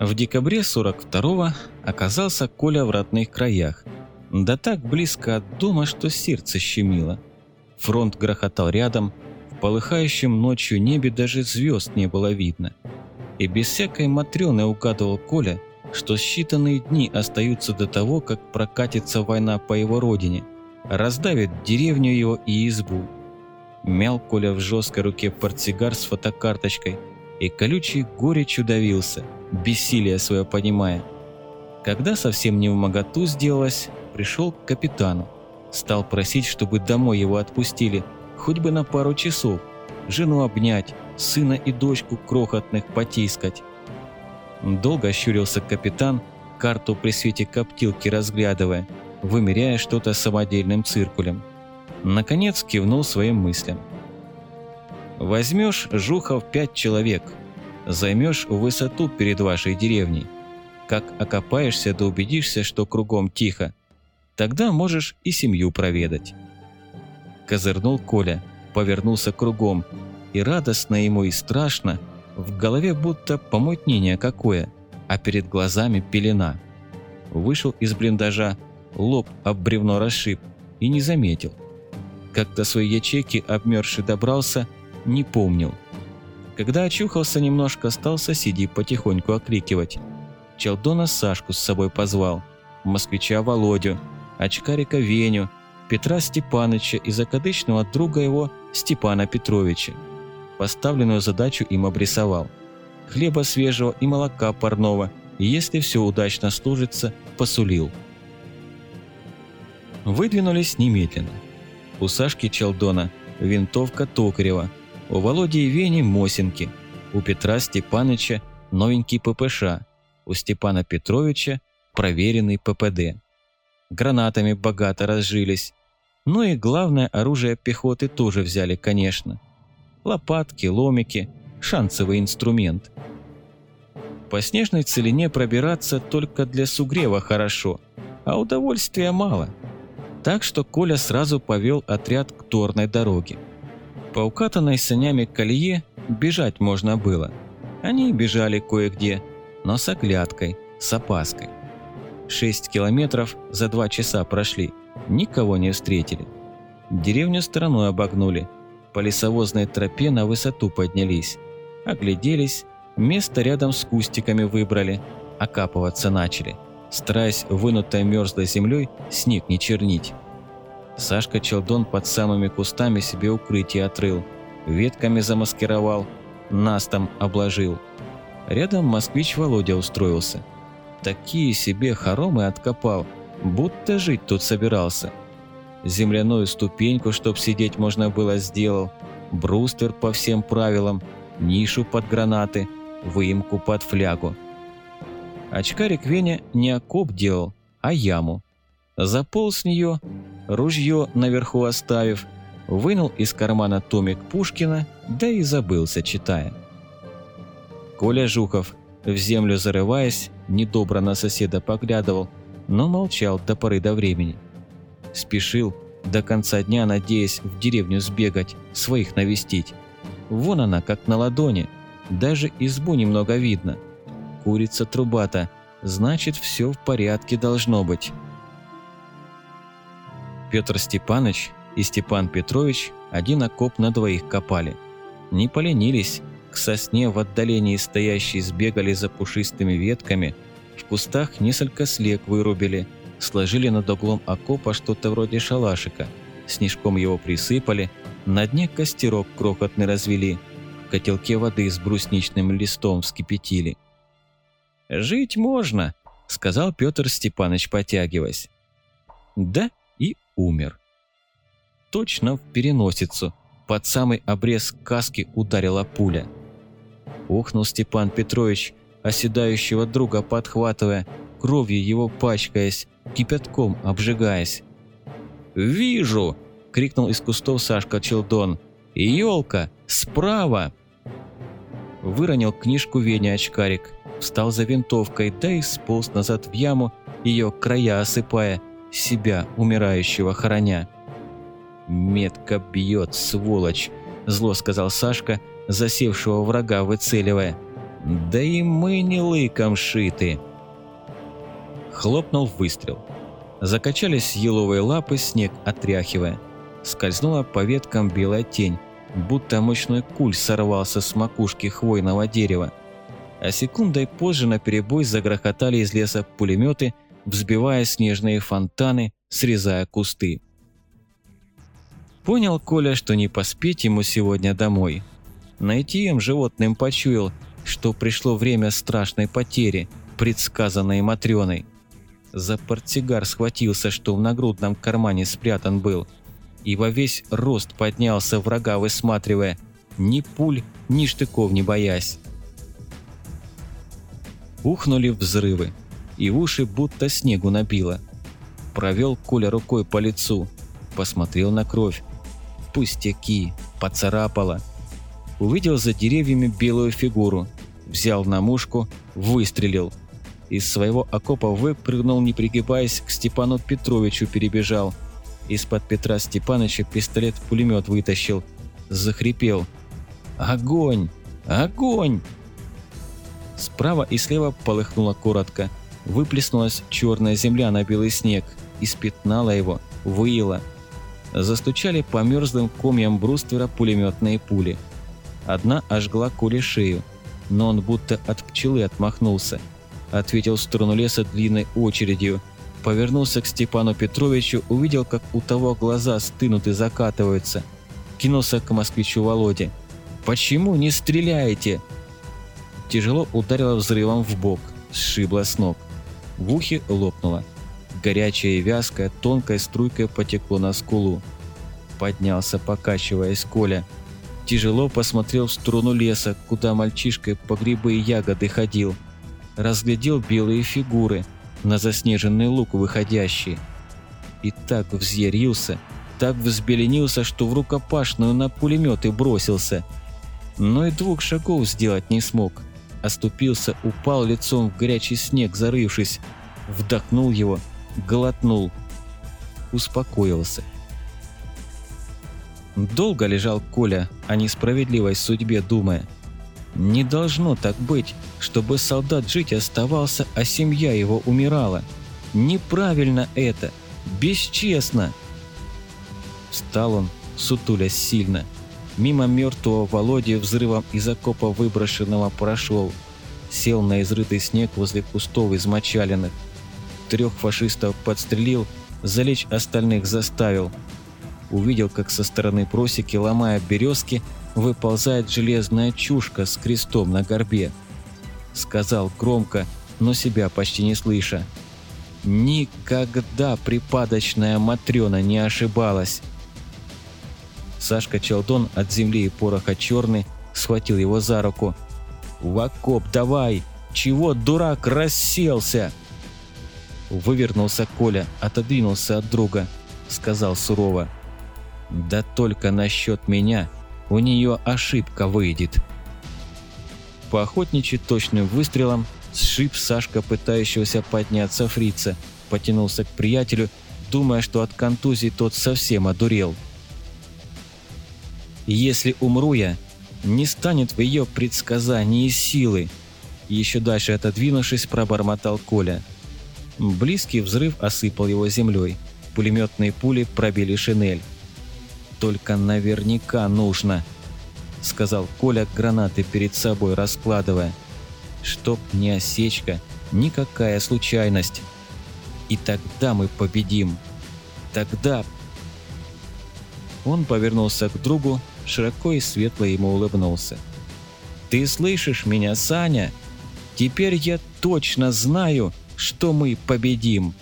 В декабре 42-го оказался Коля в родных краях. Да так близко от дома, что сердце щемило. Фронт грохотал рядом, в полыхающем ночью небе даже звезд не было видно. И без всякой матрёны угадывал Коля, что считанные дни остаются до того, как прокатится война по его родине, раздавит деревню его и избу. Мял Коля в жесткой руке портсигар с фотокарточкой и колючий горечь удавился – бессилие свое понимая. Когда совсем не в моготу сделалось, пришел к капитану. Стал просить, чтобы домой его отпустили, хоть бы на пару часов, жену обнять, сына и дочку крохотных потискать. Долго щурился капитан, карту при свете коптилки разглядывая, вымеряя что-то самодельным циркулем. Наконец кивнул своим мыслям. «Возьмешь, Жухов, пять человек, займешь высоту перед вашей деревней. Как окопаешься да убедишься, что кругом тихо, тогда можешь и семью проведать. Козырнул Коля, повернулся кругом, и радостно ему и страшно, в голове будто помутнение какое, а перед глазами пелена. Вышел из блиндажа, лоб об бревно расшиб и не заметил. Как до своей ячейки обмерзший добрался, не помнил – когда очухался немножко, стал соседей потихоньку окрикивать. Челдона Сашку с собой позвал, москвича Володю, очкарика Веню, Петра Степаныча и закадычного друга его Степана Петровича. Поставленную задачу им обрисовал. Хлеба свежего и молока парного, и если все удачно служится, посулил. Выдвинулись немедленно. У Сашки Челдона винтовка Токарева, у Володи и Вени – Мосинки, у Петра Степаныча – новенький ППШ, у Степана Петровича – проверенный ППД. Гранатами богато разжились. Ну и главное оружие пехоты тоже взяли, конечно. Лопатки, ломики, шансовый инструмент. По снежной целине пробираться только для сугрева хорошо, а удовольствия мало. Так что Коля сразу повел отряд к торной дороге. По укатанной санями колее бежать можно было. Они бежали кое-где, но с оглядкой, с опаской. Шесть километров за два часа прошли, никого не встретили. Деревню стороной обогнули, по лесовозной тропе на высоту поднялись. Огляделись, место рядом с кустиками выбрали, окапываться начали, стараясь вынутой мерзлой землей снег не чернить. Сашка Челдон под самыми кустами себе укрытие отрыл, ветками замаскировал, нас там обложил. Рядом москвич Володя устроился. Такие себе хоромы откопал, будто жить тут собирался. Земляную ступеньку, чтоб сидеть можно было, сделал, бруствер по всем правилам, нишу под гранаты, выемку под флягу. Очкарик Веня не окоп делал, а яму. Заполз с нее, ружье наверху оставив, вынул из кармана томик Пушкина, да и забылся, читая. Коля Жуков, в землю зарываясь, недобро на соседа поглядывал, но молчал до поры до времени. Спешил, до конца дня надеясь в деревню сбегать, своих навестить. Вон она, как на ладони, даже избу немного видно. Курица трубата, значит, все в порядке должно быть. Петр Степанович и Степан Петрович один окоп на двоих копали. Не поленились, к сосне в отдалении стоящей сбегали за пушистыми ветками, в кустах несколько слег вырубили, сложили над углом окопа что-то вроде шалашика, снежком его присыпали, на дне костерок крохотный развели, в котелке воды с брусничным листом вскипятили. «Жить можно», – сказал Петр Степанович, потягиваясь. «Да умер. Точно в переносицу, под самый обрез каски ударила пуля. Ухнул Степан Петрович, оседающего друга подхватывая, кровью его пачкаясь, кипятком обжигаясь. «Вижу!» – крикнул из кустов Сашка Челдон. «Елка! Справа!» Выронил книжку Веня очкарик, встал за винтовкой, да и сполз назад в яму, ее края осыпая, себя, умирающего, хороня. «Метко бьет, сволочь!» – зло сказал Сашка, засевшего врага выцеливая. Да и мы не лыком шиты. Хлопнул выстрел. Закачались еловые лапы, снег отряхивая. Скользнула по веткам белая тень, будто мощной куль сорвался с макушки хвойного дерева. А секундой позже на перебой загрохотали из леса пулеметы, взбивая снежные фонтаны, срезая кусты. Понял Коля, что не поспеть ему сегодня домой. Найти им животным почуял, что пришло время страшной потери, предсказанной Матрёной. За портсигар схватился, что в нагрудном кармане спрятан был, и во весь рост поднялся, врага высматривая, ни пуль, ни штыков не боясь. Ухнули взрывы, и в уши будто снегу набило. Провел Коля рукой по лицу, посмотрел на кровь. Пустяки, поцарапало. Увидел за деревьями белую фигуру, взял на мушку, выстрелил – из своего окопа выпрыгнул, не пригибаясь, к Степану Петровичу перебежал. Из-под Петра Степановича пистолет-пулемет вытащил. Захрипел. «Огонь! Огонь!» Справа и слева полыхнуло коротко. Выплеснулась черная земля на белый снег. Испятнала его, выила. Застучали по мерзлым комьям бруствера пулеметные пули. Одна ожгла Коле шею, но он будто от пчелы отмахнулся ответил в сторону леса длинной очередью. Повернулся к Степану Петровичу, увидел, как у того глаза стынут и закатываются. Кинулся к москвичу Володе. «Почему не стреляете?» Тяжело ударило взрывом в бок, сшибло с ног. В ухе лопнуло. Горячее и вязкое, тонкой струйкой потекло на скулу. Поднялся, покачиваясь Коля. Тяжело посмотрел в сторону леса, куда мальчишка по грибы и ягоды ходил – разглядел белые фигуры, на заснеженный луг выходящие. И так взъярился, так взбеленился, что в рукопашную на пулеметы бросился. Но и двух шагов сделать не смог. Оступился, упал лицом в горячий снег, зарывшись. Вдохнул его, глотнул. Успокоился. Долго лежал Коля, о несправедливой судьбе думая. Не должно так быть, чтобы солдат жить оставался, а семья его умирала. Неправильно это, бесчестно. Встал он, сутулясь сильно. Мимо мертвого Володи взрывом из окопа выброшенного прошел. Сел на изрытый снег возле кустов измочаленных. Трех фашистов подстрелил, залечь остальных заставил. Увидел, как со стороны просеки, ломая березки, выползает железная чушка с крестом на горбе. Сказал громко, но себя почти не слыша. Никогда припадочная Матрёна не ошибалась. Сашка Челдон от земли и пороха черный схватил его за руку. «В окоп давай! Чего, дурак, расселся?» Вывернулся Коля, отодвинулся от друга, сказал сурово. «Да только насчет меня у нее ошибка выйдет. По охотничьи точным выстрелом сшиб Сашка, пытающегося подняться фрица, потянулся к приятелю, думая, что от контузии тот совсем одурел. «Если умру я, не станет в ее предсказании силы», еще дальше отодвинувшись, пробормотал Коля. Близкий взрыв осыпал его землей. Пулеметные пули пробили шинель только наверняка нужно», — сказал Коля гранаты перед собой раскладывая. «Чтоб не осечка, никакая случайность. И тогда мы победим. Тогда...» Он повернулся к другу, широко и светло ему улыбнулся. «Ты слышишь меня, Саня? Теперь я точно знаю, что мы победим!»